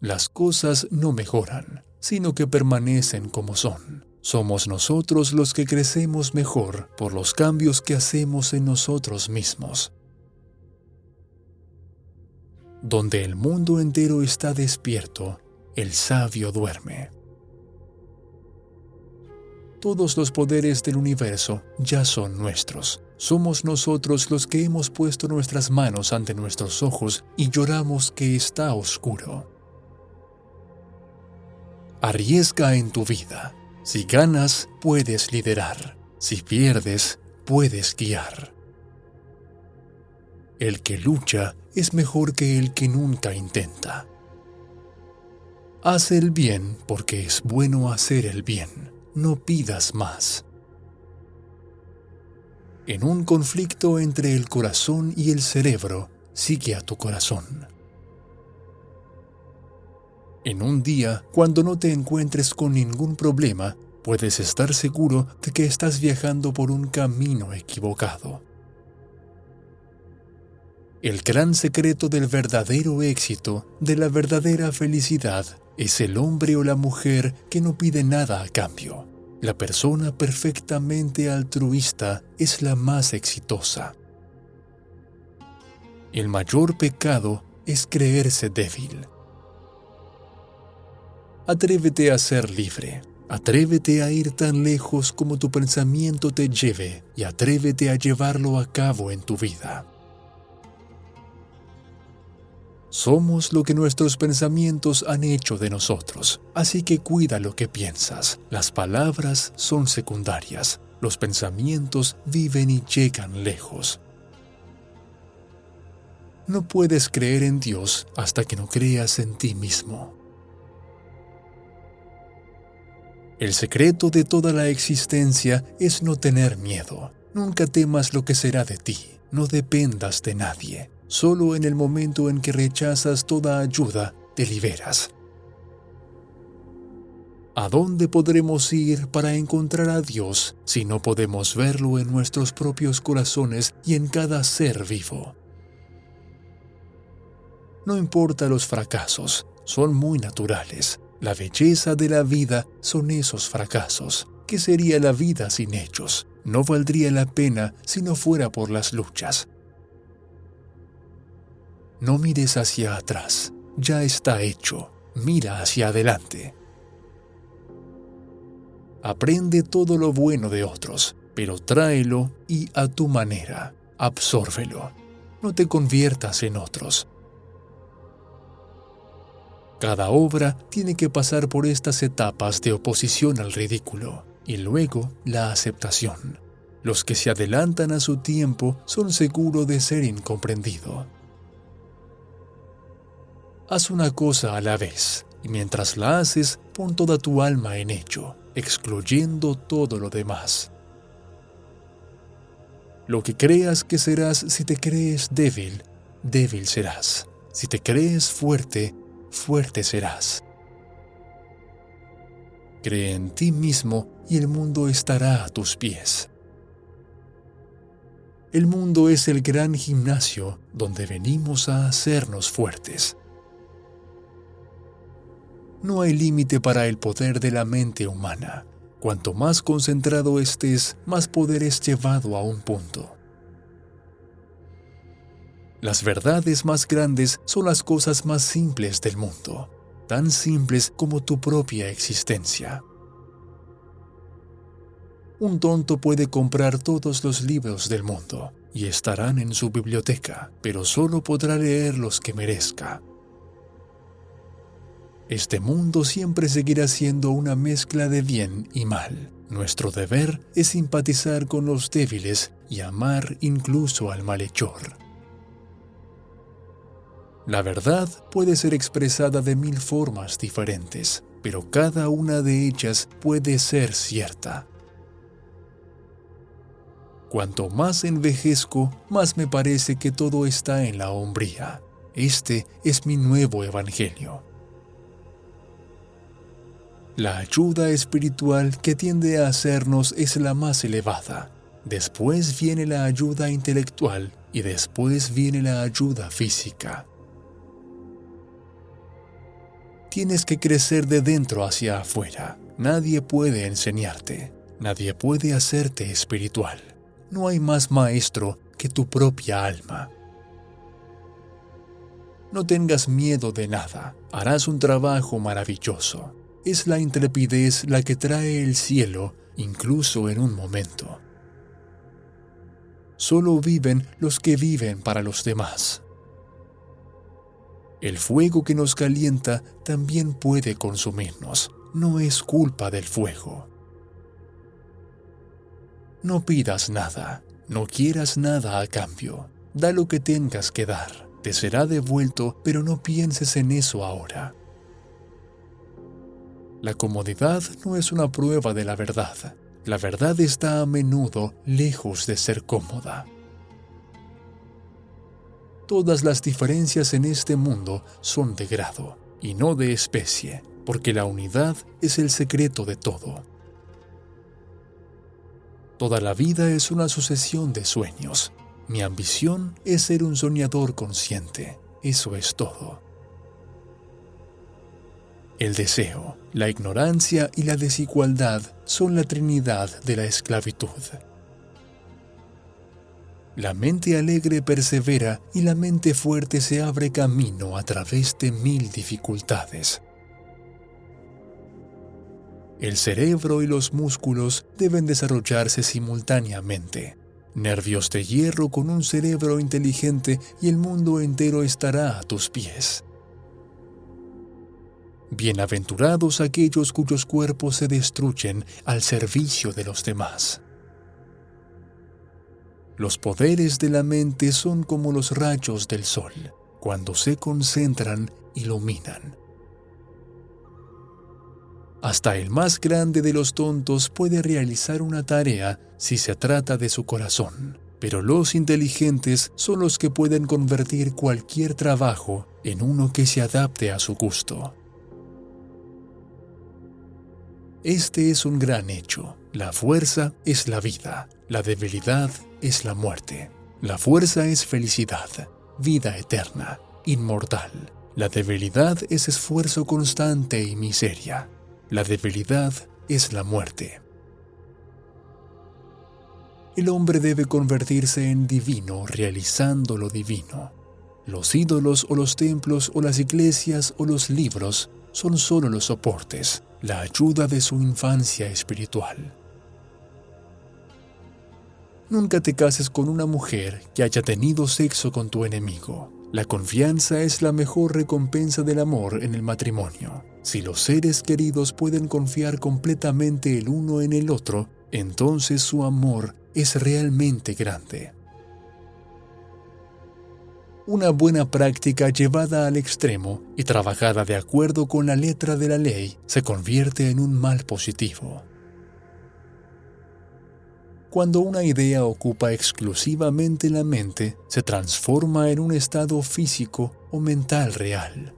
las cosas no mejoran, sino que permanecen como son. Somos nosotros los que crecemos mejor por los cambios que hacemos en nosotros mismos. Donde el mundo entero está despierto, el sabio duerme. Todos los poderes del universo ya son nuestros. Somos nosotros los que hemos puesto nuestras manos ante nuestros ojos y lloramos que está oscuro. Arriesga en tu vida. Si ganas, puedes liderar. Si pierdes, puedes guiar. El que lucha es mejor que el que nunca intenta. Haz el bien porque es bueno hacer el bien no pidas más. En un conflicto entre el corazón y el cerebro, sigue a tu corazón. En un día, cuando no te encuentres con ningún problema, puedes estar seguro de que estás viajando por un camino equivocado. El gran secreto del verdadero éxito, de la verdadera felicidad, es el hombre o la mujer que no pide nada a cambio. La persona perfectamente altruista es la más exitosa. El mayor pecado es creerse débil. Atrévete a ser libre. Atrévete a ir tan lejos como tu pensamiento te lleve y atrévete a llevarlo a cabo en tu vida. Somos lo que nuestros pensamientos han hecho de nosotros, así que cuida lo que piensas. Las palabras son secundarias, los pensamientos viven y llegan lejos. No puedes creer en Dios hasta que no creas en ti mismo. El secreto de toda la existencia es no tener miedo. Nunca temas lo que será de ti. No dependas de nadie. Solo en el momento en que rechazas toda ayuda, te liberas. ¿A dónde podremos ir para encontrar a Dios si no podemos verlo en nuestros propios corazones y en cada ser vivo? No importa los fracasos, son muy naturales. La belleza de la vida son esos fracasos. ¿Qué sería la vida sin ellos? No valdría la pena si no fuera por las luchas. No mires hacia atrás, ya está hecho, mira hacia adelante. Aprende todo lo bueno de otros, pero tráelo y a tu manera, absórbelo. No te conviertas en otros. Cada obra tiene que pasar por estas etapas de oposición al ridículo y luego la aceptación. Los que se adelantan a su tiempo son seguros de ser incomprendidos. Haz una cosa a la vez, y mientras la haces, pon toda tu alma en ello, excluyendo todo lo demás. Lo que creas que serás si te crees débil, débil serás. Si te crees fuerte, fuerte serás. Cree en ti mismo y el mundo estará a tus pies. El mundo es el gran gimnasio donde venimos a hacernos fuertes. No hay límite para el poder de la mente humana. Cuanto más concentrado estés, más poder es llevado a un punto. Las verdades más grandes son las cosas más simples del mundo, tan simples como tu propia existencia. Un tonto puede comprar todos los libros del mundo y estarán en su biblioteca, pero solo podrá leer los que merezca. Este mundo siempre seguirá siendo una mezcla de bien y mal. Nuestro deber es simpatizar con los débiles y amar incluso al malhechor. La verdad puede ser expresada de mil formas diferentes, pero cada una de ellas puede ser cierta. Cuanto más envejezco, más me parece que todo está en la hombría. Este es mi nuevo evangelio. La ayuda espiritual que tiende a hacernos es la más elevada. Después viene la ayuda intelectual y después viene la ayuda física. Tienes que crecer de dentro hacia afuera. Nadie puede enseñarte. Nadie puede hacerte espiritual. No hay más maestro que tu propia alma. No tengas miedo de nada. Harás un trabajo maravilloso. Es la intrepidez la que trae el cielo, incluso en un momento. Solo viven los que viven para los demás. El fuego que nos calienta también puede consumirnos. No es culpa del fuego. No pidas nada, no quieras nada a cambio. Da lo que tengas que dar. Te será devuelto, pero no pienses en eso ahora. La comodidad no es una prueba de la verdad. La verdad está a menudo lejos de ser cómoda. Todas las diferencias en este mundo son de grado y no de especie, porque la unidad es el secreto de todo. Toda la vida es una sucesión de sueños. Mi ambición es ser un soñador consciente. Eso es todo. El deseo, la ignorancia y la desigualdad son la trinidad de la esclavitud. La mente alegre persevera y la mente fuerte se abre camino a través de mil dificultades. El cerebro y los músculos deben desarrollarse simultáneamente. Nervios de hierro con un cerebro inteligente y el mundo entero estará a tus pies. Bienaventurados aquellos cuyos cuerpos se destruyen al servicio de los demás. Los poderes de la mente son como los rayos del sol. Cuando se concentran, iluminan. Hasta el más grande de los tontos puede realizar una tarea si se trata de su corazón, pero los inteligentes son los que pueden convertir cualquier trabajo en uno que se adapte a su gusto. Este es un gran hecho. La fuerza es la vida, la debilidad es la muerte. La fuerza es felicidad, vida eterna, inmortal. La debilidad es esfuerzo constante y miseria. La debilidad es la muerte. El hombre debe convertirse en divino realizando lo divino. Los ídolos o los templos o las iglesias o los libros son solo los soportes la ayuda de su infancia espiritual. Nunca te cases con una mujer que haya tenido sexo con tu enemigo. La confianza es la mejor recompensa del amor en el matrimonio. Si los seres queridos pueden confiar completamente el uno en el otro, entonces su amor es realmente grande. Una buena práctica llevada al extremo y trabajada de acuerdo con la letra de la ley se convierte en un mal positivo. Cuando una idea ocupa exclusivamente la mente, se transforma en un estado físico o mental real.